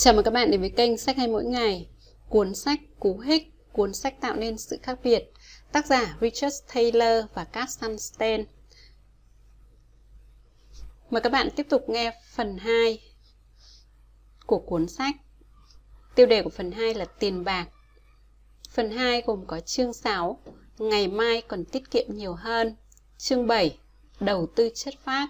Chào mừng các bạn đến với kênh Sách hay mỗi ngày. Cuốn sách Cú hích, cuốn sách tạo nên sự khác biệt. Tác giả Richard Taylor và Kat Sunstein. Mời các bạn tiếp tục nghe phần 2 của cuốn sách. Tiêu đề của phần 2 là tiền bạc. Phần 2 gồm có chương 6, ngày mai còn tiết kiệm nhiều hơn. Chương 7, đầu tư chất phát.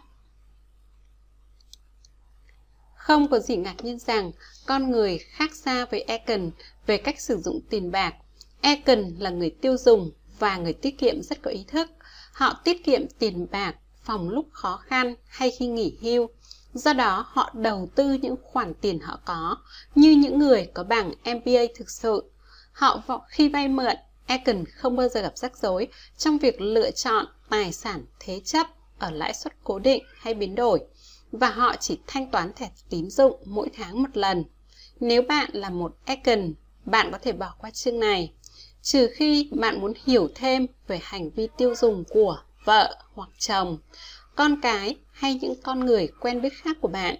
Không có gì ngạc nhiên rằng con người khác xa với Eken về cách sử dụng tiền bạc. Eken là người tiêu dùng và người tiết kiệm rất có ý thức. Họ tiết kiệm tiền bạc phòng lúc khó khăn hay khi nghỉ hưu. Do đó, họ đầu tư những khoản tiền họ có, như những người có bằng MBA thực sự. Họ khi vay mượn, Eken không bao giờ gặp rắc rối trong việc lựa chọn tài sản thế chấp ở lãi suất cố định hay biến đổi và họ chỉ thanh toán thẻ tín dụng mỗi tháng một lần. Nếu bạn là một Econ, bạn có thể bỏ qua chương này, trừ khi bạn muốn hiểu thêm về hành vi tiêu dùng của vợ hoặc chồng, con cái hay những con người quen biết khác của bạn.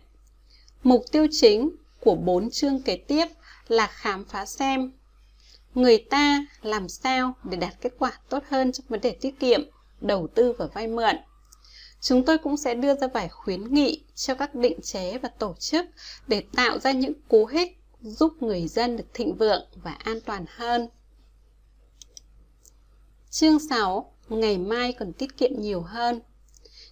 Mục tiêu chính của bốn chương kế tiếp là khám phá xem người ta làm sao để đạt kết quả tốt hơn trong vấn đề tiết kiệm, đầu tư và vay mượn. Chúng tôi cũng sẽ đưa ra vài khuyến nghị cho các định chế và tổ chức để tạo ra những cú hích giúp người dân được thịnh vượng và an toàn hơn. Chương 6. Ngày mai còn tiết kiệm nhiều hơn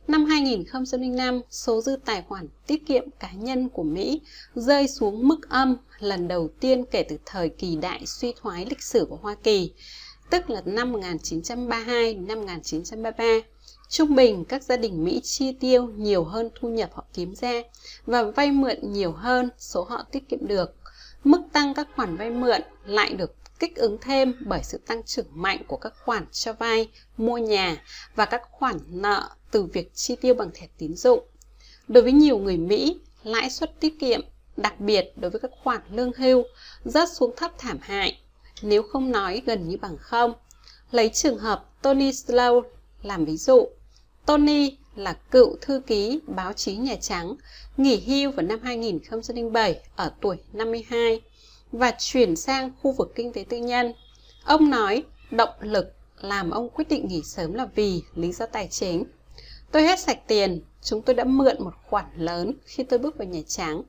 Năm 2005, số dư tài khoản tiết kiệm cá nhân của Mỹ rơi xuống mức âm lần đầu tiên kể từ thời kỳ đại suy thoái lịch sử của Hoa Kỳ, tức là năm 1932 năm 1933. Trung bình, các gia đình Mỹ chi tiêu nhiều hơn thu nhập họ kiếm ra và vay mượn nhiều hơn số họ tiết kiệm được. Mức tăng các khoản vay mượn lại được kích ứng thêm bởi sự tăng trưởng mạnh của các khoản cho vay, mua nhà và các khoản nợ từ việc chi tiêu bằng thẻ tín dụng. Đối với nhiều người Mỹ, lãi suất tiết kiệm, đặc biệt đối với các khoản lương hưu, rớt xuống thấp thảm hại, nếu không nói gần như bằng không. Lấy trường hợp Tony Slow làm ví dụ, Tony là cựu thư ký báo chí Nhà Trắng, nghỉ hưu vào năm 2007 ở tuổi 52 và chuyển sang khu vực kinh tế tư nhân. Ông nói động lực làm ông quyết định nghỉ sớm là vì lý do tài chính. Tôi hết sạch tiền, chúng tôi đã mượn một khoản lớn khi tôi bước vào Nhà Trắng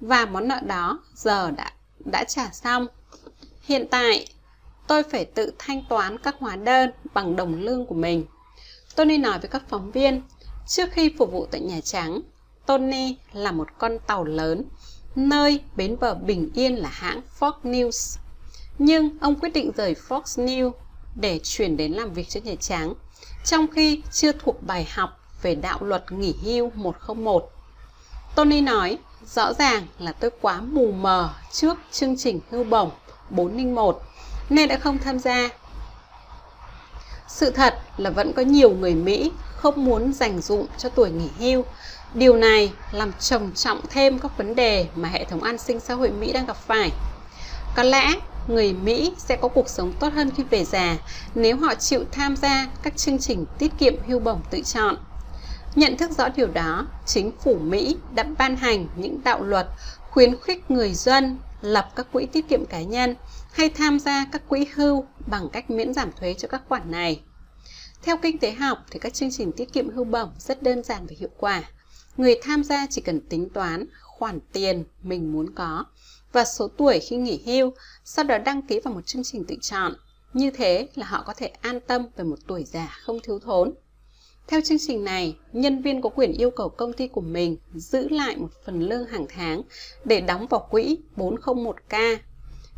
và món nợ đó giờ đã đã trả xong. Hiện tại, tôi phải tự thanh toán các hóa đơn bằng đồng lương của mình. Tony nói với các phóng viên, trước khi phục vụ tại Nhà Trắng, Tony là một con tàu lớn, nơi bến bờ bình yên là hãng Fox News. Nhưng ông quyết định rời Fox News để chuyển đến làm việc cho Nhà Trắng, trong khi chưa thuộc bài học về đạo luật nghỉ hưu 101. Tony nói, rõ ràng là tôi quá mù mờ trước chương trình hưu bổng 401 nên đã không tham gia sự thật là vẫn có nhiều người Mỹ không muốn dành dụng cho tuổi nghỉ hưu. Điều này làm trầm trọng thêm các vấn đề mà hệ thống an sinh xã hội Mỹ đang gặp phải. Có lẽ người Mỹ sẽ có cuộc sống tốt hơn khi về già nếu họ chịu tham gia các chương trình tiết kiệm hưu bổng tự chọn. Nhận thức rõ điều đó, chính phủ Mỹ đã ban hành những đạo luật khuyến khích người dân lập các quỹ tiết kiệm cá nhân hay tham gia các quỹ hưu bằng cách miễn giảm thuế cho các khoản này. Theo kinh tế học thì các chương trình tiết kiệm hưu bổng rất đơn giản và hiệu quả. Người tham gia chỉ cần tính toán khoản tiền mình muốn có và số tuổi khi nghỉ hưu, sau đó đăng ký vào một chương trình tự chọn. Như thế là họ có thể an tâm về một tuổi già không thiếu thốn. Theo chương trình này, nhân viên có quyền yêu cầu công ty của mình giữ lại một phần lương hàng tháng để đóng vào quỹ 401k.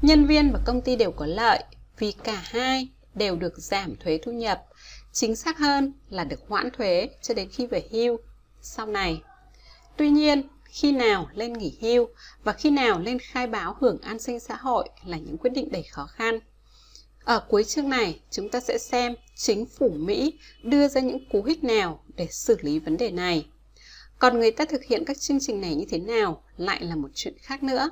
Nhân viên và công ty đều có lợi vì cả hai đều được giảm thuế thu nhập, chính xác hơn là được hoãn thuế cho đến khi về hưu sau này. Tuy nhiên, khi nào lên nghỉ hưu và khi nào lên khai báo hưởng an sinh xã hội là những quyết định đầy khó khăn. Ở cuối chương này, chúng ta sẽ xem chính phủ Mỹ đưa ra những cú hích nào để xử lý vấn đề này. Còn người ta thực hiện các chương trình này như thế nào lại là một chuyện khác nữa.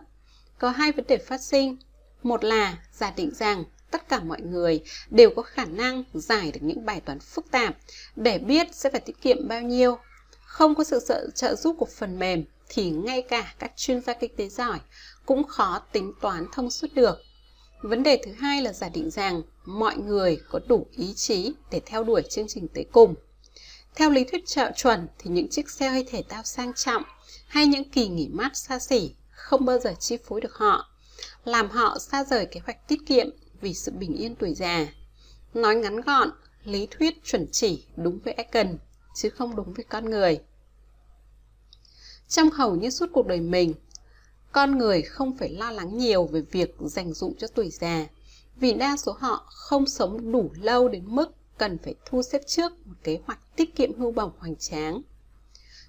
Có hai vấn đề phát sinh. Một là giả định rằng tất cả mọi người đều có khả năng giải được những bài toán phức tạp để biết sẽ phải tiết kiệm bao nhiêu. Không có sự trợ giúp của phần mềm thì ngay cả các chuyên gia kinh tế giỏi cũng khó tính toán thông suốt được. Vấn đề thứ hai là giả định rằng mọi người có đủ ý chí để theo đuổi chương trình tới cùng. Theo lý thuyết trợ chuẩn thì những chiếc xe hơi thể thao sang trọng hay những kỳ nghỉ mát xa xỉ không bao giờ chi phối được họ, làm họ xa rời kế hoạch tiết kiệm vì sự bình yên tuổi già. Nói ngắn gọn, lý thuyết chuẩn chỉ đúng với Eken, chứ không đúng với con người. Trong hầu như suốt cuộc đời mình, con người không phải lo lắng nhiều về việc dành dụng cho tuổi già, vì đa số họ không sống đủ lâu đến mức cần phải thu xếp trước một kế hoạch tiết kiệm hưu bổng hoành tráng.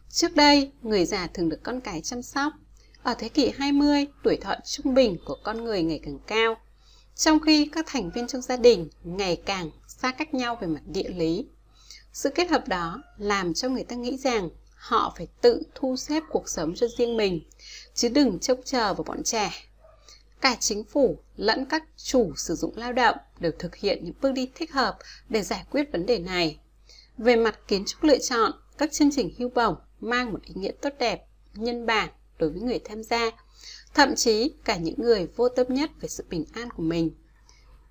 Trước đây, người già thường được con cái chăm sóc. Ở thế kỷ 20, tuổi thọ trung bình của con người ngày càng cao, trong khi các thành viên trong gia đình ngày càng xa cách nhau về mặt địa lý. Sự kết hợp đó làm cho người ta nghĩ rằng họ phải tự thu xếp cuộc sống cho riêng mình, chứ đừng trông chờ vào bọn trẻ. Cả chính phủ lẫn các chủ sử dụng lao động đều thực hiện những bước đi thích hợp để giải quyết vấn đề này. Về mặt kiến trúc lựa chọn, các chương trình hưu bổng mang một ý nghĩa tốt đẹp, nhân bản đối với người tham gia, thậm chí cả những người vô tâm nhất về sự bình an của mình.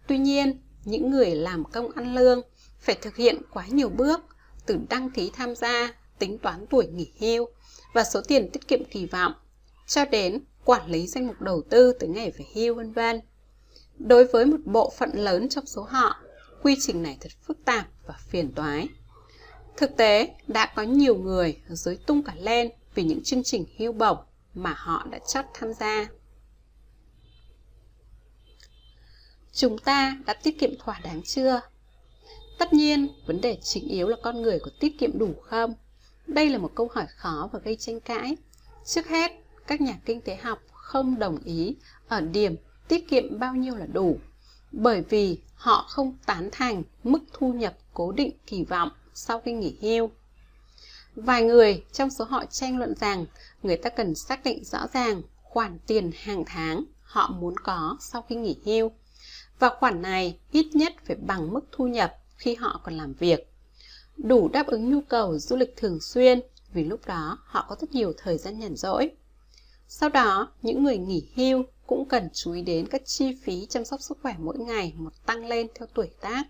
Tuy nhiên, những người làm công ăn lương phải thực hiện quá nhiều bước từ đăng ký tham gia, tính toán tuổi nghỉ hưu và số tiền tiết kiệm kỳ vọng cho đến quản lý danh mục đầu tư tới ngày về hưu vân vân. Đối với một bộ phận lớn trong số họ, quy trình này thật phức tạp và phiền toái. Thực tế, đã có nhiều người dưới tung cả lên vì những chương trình hưu bổng mà họ đã chót tham gia. Chúng ta đã tiết kiệm thỏa đáng chưa? Tất nhiên, vấn đề chính yếu là con người có tiết kiệm đủ không? Đây là một câu hỏi khó và gây tranh cãi. Trước hết, các nhà kinh tế học không đồng ý ở điểm tiết kiệm bao nhiêu là đủ, bởi vì họ không tán thành mức thu nhập cố định kỳ vọng sau khi nghỉ hưu. Vài người trong số họ tranh luận rằng người ta cần xác định rõ ràng khoản tiền hàng tháng họ muốn có sau khi nghỉ hưu. Và khoản này ít nhất phải bằng mức thu nhập khi họ còn làm việc. Đủ đáp ứng nhu cầu du lịch thường xuyên vì lúc đó họ có rất nhiều thời gian nhàn rỗi. Sau đó, những người nghỉ hưu cũng cần chú ý đến các chi phí chăm sóc sức khỏe mỗi ngày một tăng lên theo tuổi tác.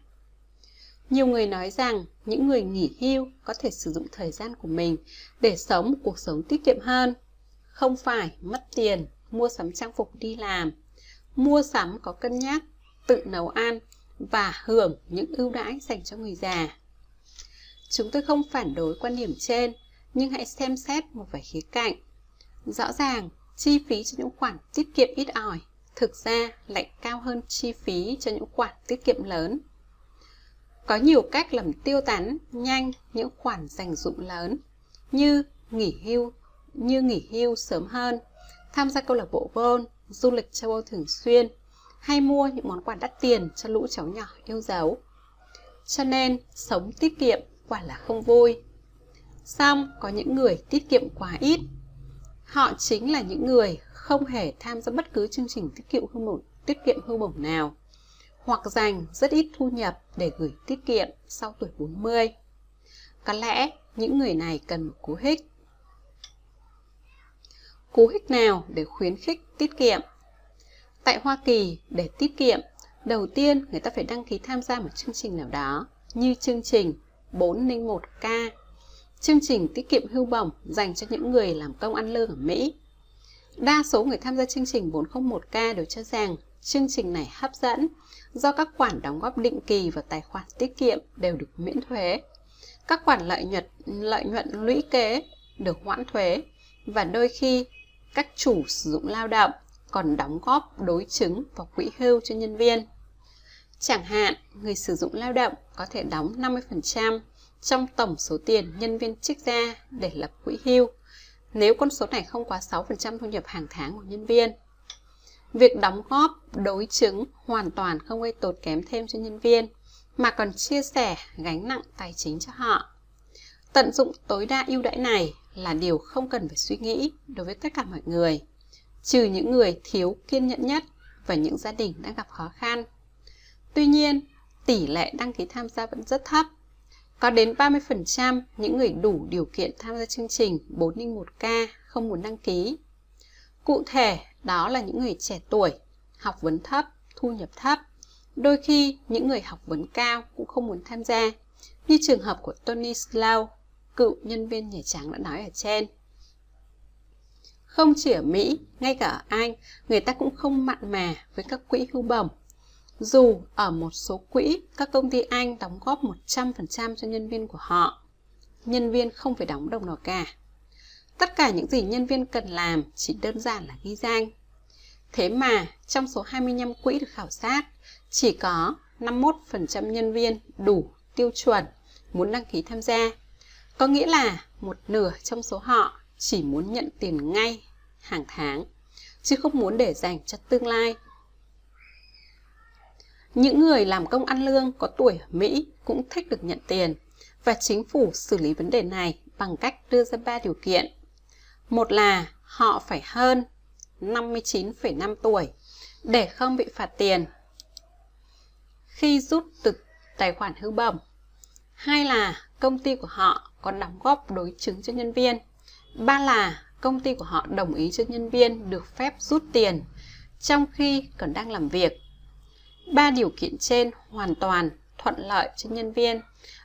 Nhiều người nói rằng những người nghỉ hưu có thể sử dụng thời gian của mình để sống một cuộc sống tiết kiệm hơn, không phải mất tiền mua sắm trang phục đi làm, mua sắm có cân nhắc, tự nấu ăn và hưởng những ưu đãi dành cho người già. Chúng tôi không phản đối quan điểm trên, nhưng hãy xem xét một vài khía cạnh. Rõ ràng, chi phí cho những khoản tiết kiệm ít ỏi thực ra lại cao hơn chi phí cho những khoản tiết kiệm lớn. Có nhiều cách làm tiêu tán nhanh những khoản dành dụng lớn như nghỉ hưu, như nghỉ hưu sớm hơn, tham gia câu lạc bộ golf, du lịch châu Âu thường xuyên hay mua những món quà đắt tiền cho lũ cháu nhỏ yêu dấu. Cho nên, sống tiết kiệm quả là không vui. Xong, có những người tiết kiệm quá ít. Họ chính là những người không hề tham gia bất cứ chương trình tiết kiệm hưu bổng, tiết kiệm hưu bổng nào hoặc dành rất ít thu nhập để gửi tiết kiệm sau tuổi 40. Có lẽ những người này cần một cú hích. Cú hích nào để khuyến khích tiết kiệm? Tại Hoa Kỳ, để tiết kiệm, đầu tiên người ta phải đăng ký tham gia một chương trình nào đó, như chương trình 401K, chương trình tiết kiệm hưu bổng dành cho những người làm công ăn lương ở Mỹ. Đa số người tham gia chương trình 401K đều cho rằng chương trình này hấp dẫn do các khoản đóng góp định kỳ vào tài khoản tiết kiệm đều được miễn thuế. Các khoản lợi nhuận, lợi nhuận lũy kế được hoãn thuế và đôi khi các chủ sử dụng lao động còn đóng góp đối chứng vào quỹ hưu cho nhân viên. Chẳng hạn, người sử dụng lao động có thể đóng 50% trong tổng số tiền nhân viên trích ra để lập quỹ hưu, nếu con số này không quá 6% thu nhập hàng tháng của nhân viên. Việc đóng góp đối chứng hoàn toàn không gây tốn kém thêm cho nhân viên, mà còn chia sẻ gánh nặng tài chính cho họ. Tận dụng tối đa ưu đãi này là điều không cần phải suy nghĩ đối với tất cả mọi người, trừ những người thiếu kiên nhẫn nhất và những gia đình đang gặp khó khăn. Tuy nhiên, tỷ lệ đăng ký tham gia vẫn rất thấp. Có đến 30% những người đủ điều kiện tham gia chương trình 401k không muốn đăng ký. Cụ thể, đó là những người trẻ tuổi, học vấn thấp, thu nhập thấp. Đôi khi, những người học vấn cao cũng không muốn tham gia, như trường hợp của Tony Slough, cựu nhân viên nhảy trắng đã nói ở trên. Không chỉ ở Mỹ, ngay cả ở Anh, người ta cũng không mặn mà với các quỹ hưu bổng. Dù ở một số quỹ, các công ty Anh đóng góp 100% cho nhân viên của họ, nhân viên không phải đóng đồng nào cả. Tất cả những gì nhân viên cần làm chỉ đơn giản là ghi danh. Thế mà trong số 25 quỹ được khảo sát, chỉ có 51% nhân viên đủ tiêu chuẩn muốn đăng ký tham gia. Có nghĩa là một nửa trong số họ chỉ muốn nhận tiền ngay hàng tháng, chứ không muốn để dành cho tương lai. Những người làm công ăn lương có tuổi ở Mỹ cũng thích được nhận tiền và chính phủ xử lý vấn đề này bằng cách đưa ra ba điều kiện. Một là họ phải hơn 59,5 tuổi để không bị phạt tiền khi rút từ tài khoản hưu bổng. Hai là công ty của họ có đóng góp đối chứng cho nhân viên. Ba là công ty của họ đồng ý cho nhân viên được phép rút tiền trong khi còn đang làm việc. Ba điều kiện trên hoàn toàn thuận lợi cho nhân viên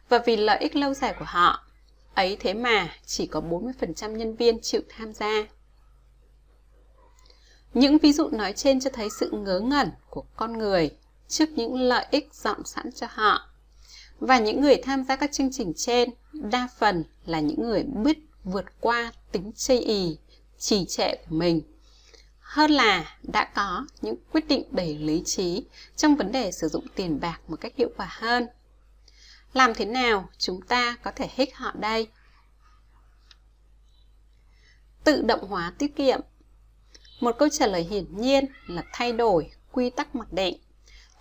và vì lợi ích lâu dài của họ. Ấy thế mà chỉ có 40% nhân viên chịu tham gia. Những ví dụ nói trên cho thấy sự ngớ ngẩn của con người trước những lợi ích dọn sẵn cho họ. Và những người tham gia các chương trình trên đa phần là những người biết vượt qua tính chây ì, trì trệ của mình. Hơn là đã có những quyết định đầy lý trí trong vấn đề sử dụng tiền bạc một cách hiệu quả hơn. Làm thế nào chúng ta có thể hích họ đây? Tự động hóa tiết kiệm Một câu trả lời hiển nhiên là thay đổi quy tắc mặc định.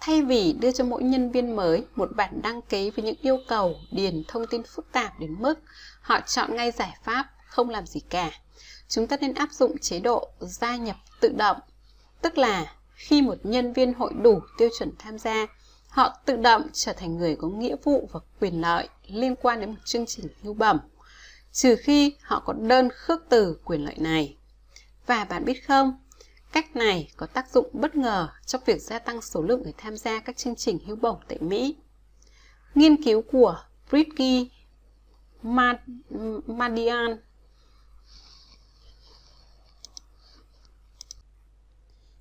Thay vì đưa cho mỗi nhân viên mới một bản đăng ký với những yêu cầu điền thông tin phức tạp đến mức họ chọn ngay giải pháp không làm gì cả. Chúng ta nên áp dụng chế độ gia nhập tự động, tức là khi một nhân viên hội đủ tiêu chuẩn tham gia, họ tự động trở thành người có nghĩa vụ và quyền lợi liên quan đến một chương trình hưu bẩm, trừ khi họ có đơn khước từ quyền lợi này. Và bạn biết không, cách này có tác dụng bất ngờ trong việc gia tăng số lượng người tham gia các chương trình hưu bổng tại Mỹ. Nghiên cứu của Britki Madian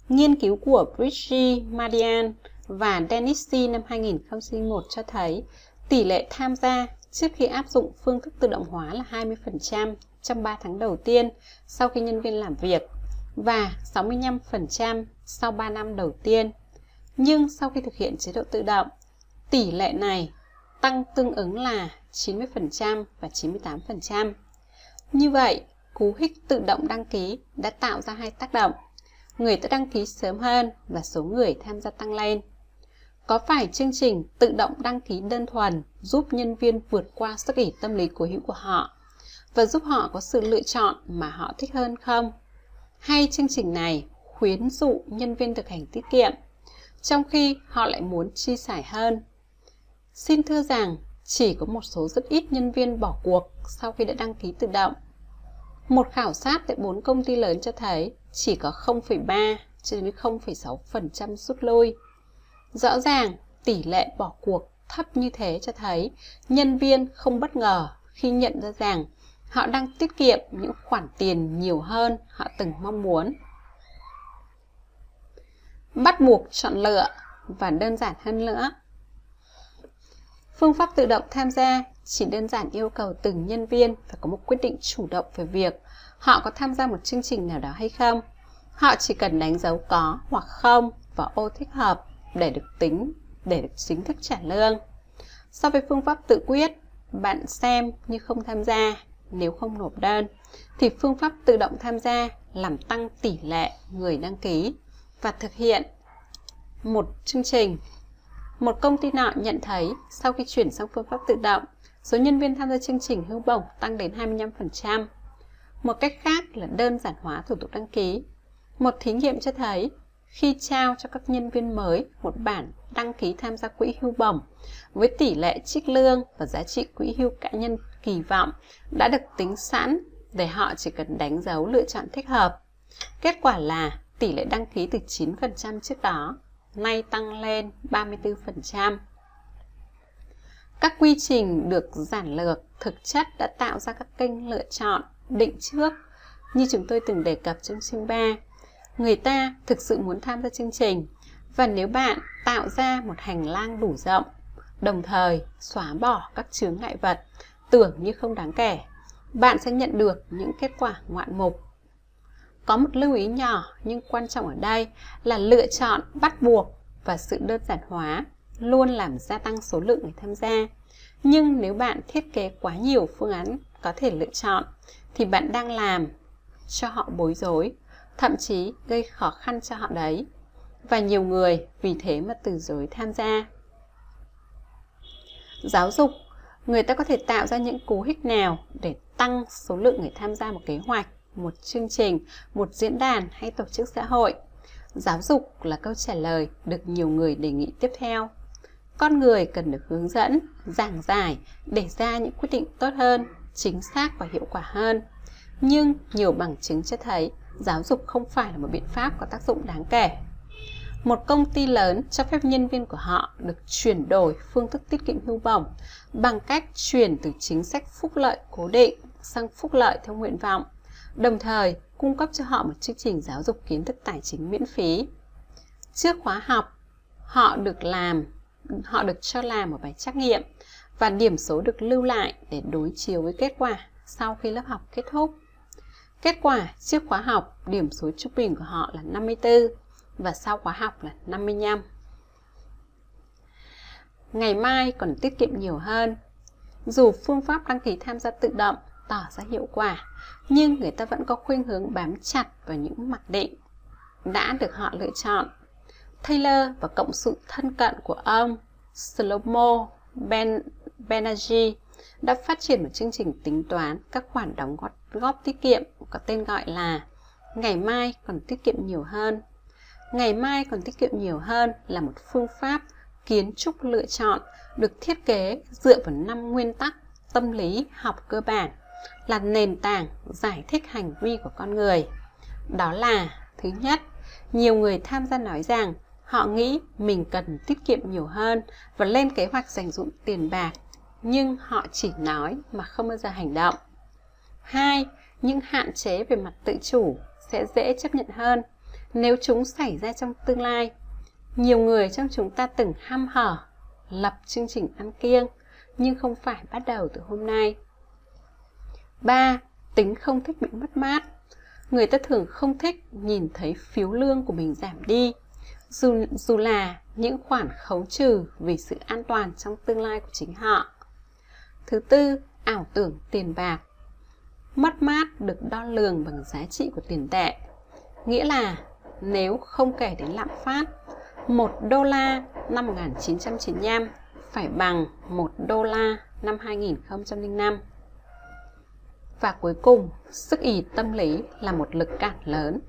Nghiên cứu của Bridgie Madian và Dennis C. năm 2001 cho thấy tỷ lệ tham gia trước khi áp dụng phương thức tự động hóa là 20% trong 3 tháng đầu tiên sau khi nhân viên làm việc và 65% sau 3 năm đầu tiên. Nhưng sau khi thực hiện chế độ tự động, tỷ lệ này tăng tương ứng là 90% và 98%. Như vậy, cú hích tự động đăng ký đã tạo ra hai tác động. Người đã đăng ký sớm hơn và số người tham gia tăng lên. Có phải chương trình tự động đăng ký đơn thuần giúp nhân viên vượt qua sức ỉ tâm lý cố hữu của họ và giúp họ có sự lựa chọn mà họ thích hơn không? Hay chương trình này khuyến dụ nhân viên thực hành tiết kiệm, trong khi họ lại muốn chi xài hơn? Xin thưa rằng, chỉ có một số rất ít nhân viên bỏ cuộc sau khi đã đăng ký tự động. Một khảo sát tại 4 công ty lớn cho thấy chỉ có 0,3 cho đến 0,6% rút lui. Rõ ràng, tỷ lệ bỏ cuộc thấp như thế cho thấy nhân viên không bất ngờ khi nhận ra rằng họ đang tiết kiệm những khoản tiền nhiều hơn họ từng mong muốn. Bắt buộc chọn lựa và đơn giản hơn nữa. Phương pháp tự động tham gia chỉ đơn giản yêu cầu từng nhân viên phải có một quyết định chủ động về việc họ có tham gia một chương trình nào đó hay không. Họ chỉ cần đánh dấu có hoặc không vào ô thích hợp để được tính, để được chính thức trả lương. So với phương pháp tự quyết, bạn xem như không tham gia nếu không nộp đơn, thì phương pháp tự động tham gia làm tăng tỷ lệ người đăng ký và thực hiện một chương trình. Một công ty nọ nhận thấy sau khi chuyển sang phương pháp tự động, số nhân viên tham gia chương trình hưu bổng tăng đến 25%. Một cách khác là đơn giản hóa thủ tục đăng ký. Một thí nghiệm cho thấy khi trao cho các nhân viên mới một bản đăng ký tham gia quỹ hưu bổng với tỷ lệ trích lương và giá trị quỹ hưu cá nhân kỳ vọng đã được tính sẵn để họ chỉ cần đánh dấu lựa chọn thích hợp. Kết quả là tỷ lệ đăng ký từ 9% trước đó, nay tăng lên 34%. Các quy trình được giản lược thực chất đã tạo ra các kênh lựa chọn định trước như chúng tôi từng đề cập trong chương 3. Người ta thực sự muốn tham gia chương trình và nếu bạn tạo ra một hành lang đủ rộng, đồng thời xóa bỏ các chướng ngại vật tưởng như không đáng kể, bạn sẽ nhận được những kết quả ngoạn mục. Có một lưu ý nhỏ nhưng quan trọng ở đây là lựa chọn bắt buộc và sự đơn giản hóa luôn làm gia tăng số lượng người tham gia. Nhưng nếu bạn thiết kế quá nhiều phương án có thể lựa chọn thì bạn đang làm cho họ bối rối, thậm chí gây khó khăn cho họ đấy. Và nhiều người vì thế mà từ chối tham gia. Giáo dục, người ta có thể tạo ra những cú hích nào để tăng số lượng người tham gia một kế hoạch, một chương trình, một diễn đàn hay tổ chức xã hội. Giáo dục là câu trả lời được nhiều người đề nghị tiếp theo. Con người cần được hướng dẫn, giảng giải để ra những quyết định tốt hơn, chính xác và hiệu quả hơn. Nhưng nhiều bằng chứng cho thấy giáo dục không phải là một biện pháp có tác dụng đáng kể. Một công ty lớn cho phép nhân viên của họ được chuyển đổi phương thức tiết kiệm hưu bổng bằng cách chuyển từ chính sách phúc lợi cố định sang phúc lợi theo nguyện vọng, đồng thời cung cấp cho họ một chương trình giáo dục kiến thức tài chính miễn phí. Trước khóa học, họ được làm họ được cho làm một bài trắc nghiệm và điểm số được lưu lại để đối chiếu với kết quả sau khi lớp học kết thúc. Kết quả trước khóa học, điểm số trung bình của họ là 54 và sau khóa học là 55. Ngày mai còn tiết kiệm nhiều hơn. Dù phương pháp đăng ký tham gia tự động tỏ ra hiệu quả, nhưng người ta vẫn có khuynh hướng bám chặt vào những mặc định đã được họ lựa chọn. Taylor và cộng sự thân cận của ông Slomo ben Banerjee đã phát triển một chương trình tính toán các khoản đóng góp, góp tiết kiệm có tên gọi là Ngày mai còn tiết kiệm nhiều hơn. Ngày mai còn tiết kiệm nhiều hơn là một phương pháp kiến trúc lựa chọn được thiết kế dựa vào năm nguyên tắc tâm lý học cơ bản là nền tảng giải thích hành vi của con người. Đó là thứ nhất, nhiều người tham gia nói rằng họ nghĩ mình cần tiết kiệm nhiều hơn và lên kế hoạch dành dụm tiền bạc nhưng họ chỉ nói mà không bao giờ hành động. Hai, những hạn chế về mặt tự chủ sẽ dễ chấp nhận hơn nếu chúng xảy ra trong tương lai. Nhiều người trong chúng ta từng ham hở lập chương trình ăn kiêng nhưng không phải bắt đầu từ hôm nay. 3. Tính không thích bị mất mát. Người ta thường không thích nhìn thấy phiếu lương của mình giảm đi, dù, dù là những khoản khấu trừ vì sự an toàn trong tương lai của chính họ. Thứ tư, ảo tưởng tiền bạc. Mất mát được đo lường bằng giá trị của tiền tệ. Nghĩa là nếu không kể đến lạm phát, 1 đô la năm 1995 phải bằng 1 đô la năm 2005. Và cuối cùng, sức ỉ tâm lý là một lực cản lớn.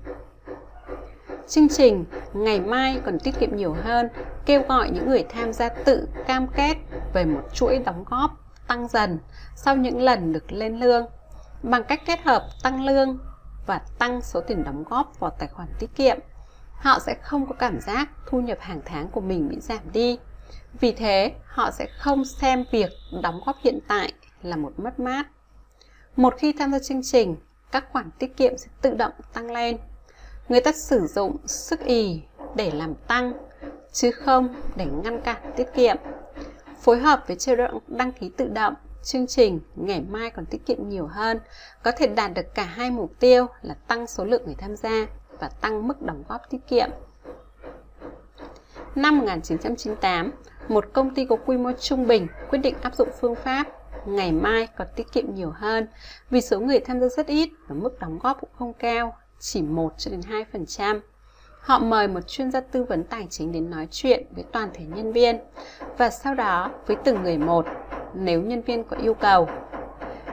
Chương trình ngày mai còn tiết kiệm nhiều hơn, kêu gọi những người tham gia tự cam kết về một chuỗi đóng góp tăng dần sau những lần được lên lương bằng cách kết hợp tăng lương và tăng số tiền đóng góp vào tài khoản tiết kiệm. Họ sẽ không có cảm giác thu nhập hàng tháng của mình bị giảm đi. Vì thế, họ sẽ không xem việc đóng góp hiện tại là một mất mát. Một khi tham gia chương trình, các khoản tiết kiệm sẽ tự động tăng lên. Người ta sử dụng sức ì để làm tăng, chứ không để ngăn cản tiết kiệm. Phối hợp với chế độ đăng ký tự động, chương trình ngày mai còn tiết kiệm nhiều hơn, có thể đạt được cả hai mục tiêu là tăng số lượng người tham gia và tăng mức đóng góp tiết kiệm. Năm 1998, một công ty có quy mô trung bình quyết định áp dụng phương pháp ngày mai còn tiết kiệm nhiều hơn vì số người tham gia rất ít và mức đóng góp cũng không cao, chỉ 1 cho đến 2%. Họ mời một chuyên gia tư vấn tài chính đến nói chuyện với toàn thể nhân viên và sau đó với từng người một nếu nhân viên có yêu cầu.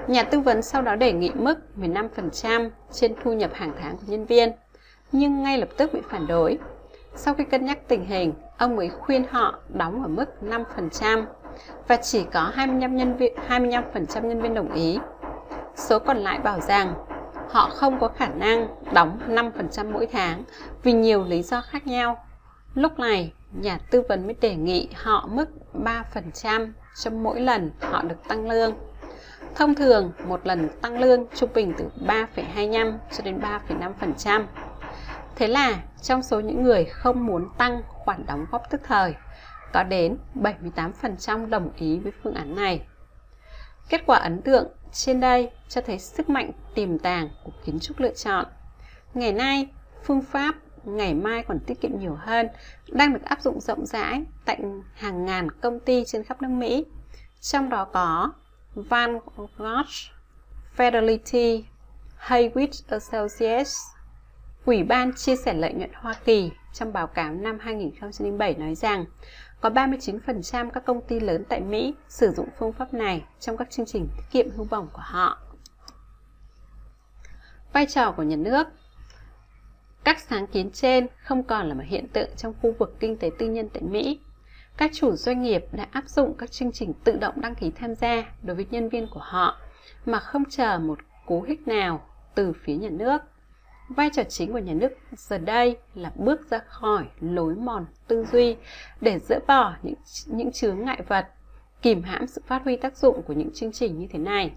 Nhà tư vấn sau đó đề nghị mức 15% trên thu nhập hàng tháng của nhân viên, nhưng ngay lập tức bị phản đối. Sau khi cân nhắc tình hình, ông ấy khuyên họ đóng ở mức 5% và chỉ có 25 nhân viên 25% nhân viên đồng ý. Số còn lại bảo rằng họ không có khả năng đóng 5% mỗi tháng vì nhiều lý do khác nhau. Lúc này, nhà tư vấn mới đề nghị họ mức 3% cho mỗi lần họ được tăng lương. Thông thường, một lần tăng lương trung bình từ 3,25 cho đến 3,5%. Thế là trong số những người không muốn tăng khoản đóng góp tức thời, có đến 78% đồng ý với phương án này. Kết quả ấn tượng trên đây cho thấy sức mạnh tiềm tàng của kiến trúc lựa chọn. Ngày nay, phương pháp ngày mai còn tiết kiệm nhiều hơn đang được áp dụng rộng rãi tại hàng ngàn công ty trên khắp nước Mỹ. Trong đó có Van Gogh, Fidelity, Haywood Associates, Ủy ban chia sẻ lợi nhuận Hoa Kỳ trong báo cáo năm 2007 nói rằng, có 39% các công ty lớn tại Mỹ sử dụng phương pháp này trong các chương trình tiết kiệm hưu bổng của họ. Vai trò của nhà nước Các sáng kiến trên không còn là một hiện tượng trong khu vực kinh tế tư nhân tại Mỹ. Các chủ doanh nghiệp đã áp dụng các chương trình tự động đăng ký tham gia đối với nhân viên của họ mà không chờ một cú hích nào từ phía nhà nước. Vai trò chính của nhà nước giờ đây là bước ra khỏi lối mòn tư duy để dỡ bỏ những, những chướng ngại vật, kìm hãm sự phát huy tác dụng của những chương trình như thế này.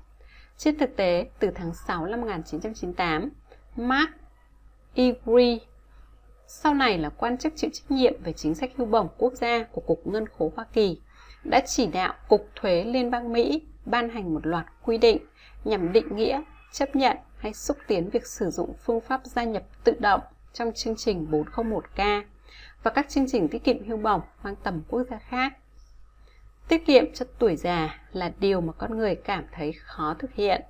Trên thực tế, từ tháng 6 năm 1998, Mark Igri sau này là quan chức chịu trách nhiệm về chính sách hưu bổng quốc gia của Cục Ngân khố Hoa Kỳ, đã chỉ đạo Cục Thuế Liên bang Mỹ ban hành một loạt quy định nhằm định nghĩa, chấp nhận hay xúc tiến việc sử dụng phương pháp gia nhập tự động trong chương trình 401k và các chương trình tiết kiệm hưu bổng mang tầm quốc gia khác. Tiết kiệm cho tuổi già là điều mà con người cảm thấy khó thực hiện.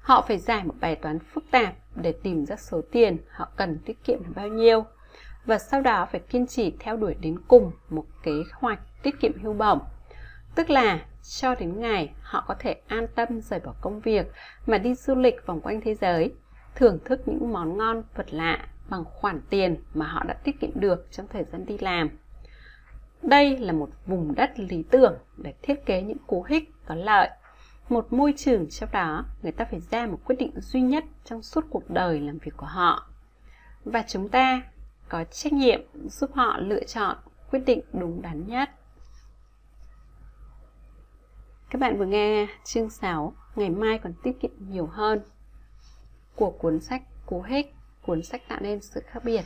Họ phải giải một bài toán phức tạp để tìm ra số tiền họ cần tiết kiệm là bao nhiêu và sau đó phải kiên trì theo đuổi đến cùng một kế hoạch tiết kiệm hưu bổng. Tức là cho đến ngày họ có thể an tâm rời bỏ công việc mà đi du lịch vòng quanh thế giới, thưởng thức những món ngon vật lạ bằng khoản tiền mà họ đã tiết kiệm được trong thời gian đi làm. Đây là một vùng đất lý tưởng để thiết kế những cú hích có lợi. Một môi trường trong đó người ta phải ra một quyết định duy nhất trong suốt cuộc đời làm việc của họ. Và chúng ta có trách nhiệm giúp họ lựa chọn quyết định đúng đắn nhất. Các bạn vừa nghe chương 6 Ngày mai còn tiết kiệm nhiều hơn của cuốn sách Cú Hích, cuốn sách tạo nên sự khác biệt.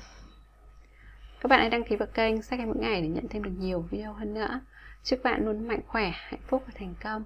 Các bạn hãy đăng ký vào kênh Sách Em Mỗi Ngày để nhận thêm được nhiều video hơn nữa. Chúc bạn luôn mạnh khỏe, hạnh phúc và thành công.